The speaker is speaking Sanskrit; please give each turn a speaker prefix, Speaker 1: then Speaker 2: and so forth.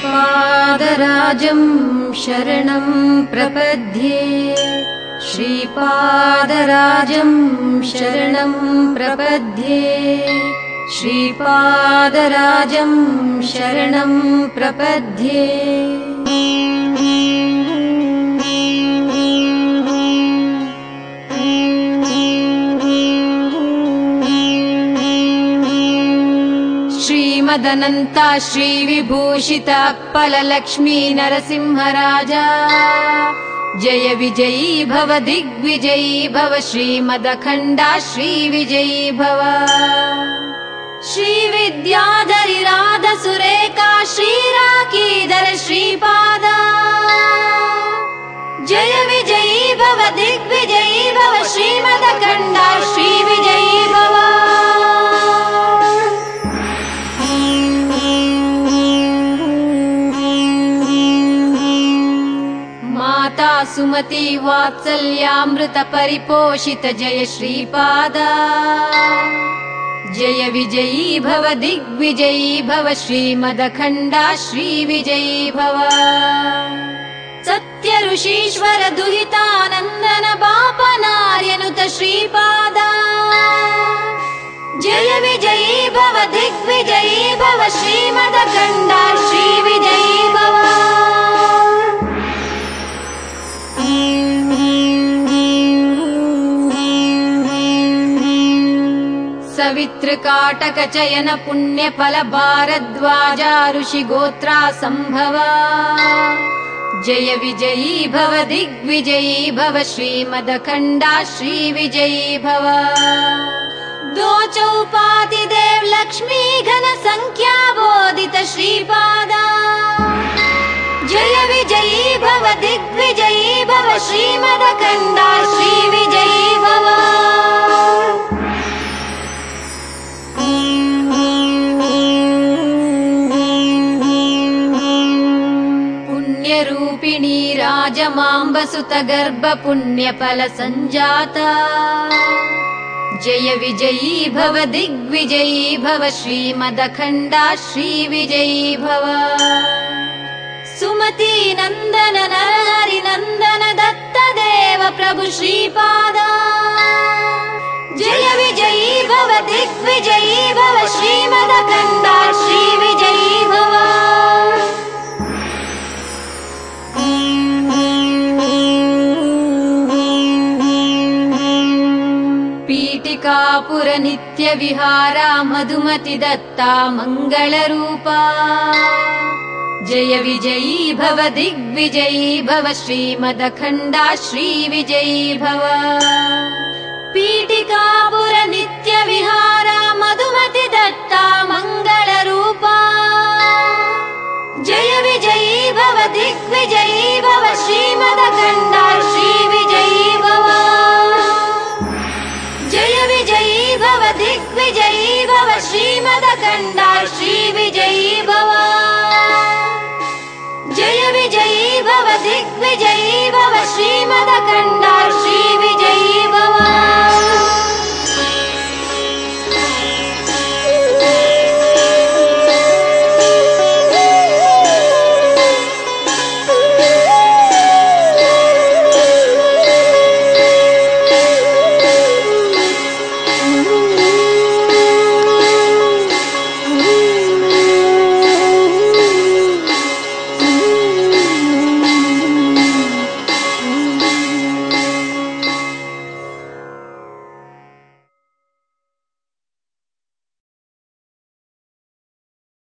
Speaker 1: श्रीपादराजम् शरणम् प्रपद्ये। श्रीपादराजम् शरणम् प्रपद्ये। श्रीपादराजम् शरणम् प्रपद्ये श्रीमदनन्ता श्रीविभूषित फललक्ष्मी नरसिंहराजा। जय विजयी भव दिग्विजयी भव श्रीमदखण्डा श्रीविजयी भव। श्रीविद्याधरि राध सुरेका श्रीराकीधर श्रीपादा माता सुमती वात्सल्यामृत परिपोषित जय श्रीपादा। जय विजयी भव दिग्विजयी भव श्रीमदखण्डा श्रीविजयी भव सत्य ऋषीश्वर दुहितानन्दन बापनार्यनुत श्रीपादा। जय विजयी भव दिग्विजयी भव चयन पुण्यफल भारद्वाजा ऋषि गोत्रा सम्भवा जय विजयी भव दिग्विजयी भव श्रीमदखण्डा श्रीविजयी भव। दो चौपाति देव लक्ष्मी घन संख्या बोधित श्रीपादा। जय विजयी भव दिग्विजयी भव श्रीमदखण्डा श्रीविजयी पुण्यरूपिणी राजमाम्बसुत गर्भ पुण्यफल सञ्जाता जय विजयी भव दिग्विजयी भव श्रीमदखण्डा श्रीविजयी भव सुमती नन्दन नरहरि नन्दन दत्त देव प्रभु श्रीपादा पीठिकापुर नित्य मधुमति दत्ता मङ्गलरूपा जय विजयी भव दिग्विजयी भव श्रीमदखण्डा श्रीविजयी भव पीठिकापुर नित्य मधुमति दत्ता मङ्गलरूपा जय विजयी भव दिग्विजयी भव श्रीमद श्रीविजयी भव दिग्विजयी भव श्री श्रीविजयी भव जय विजयी भव दिग्विजयी भव श्रीमदकण्ड।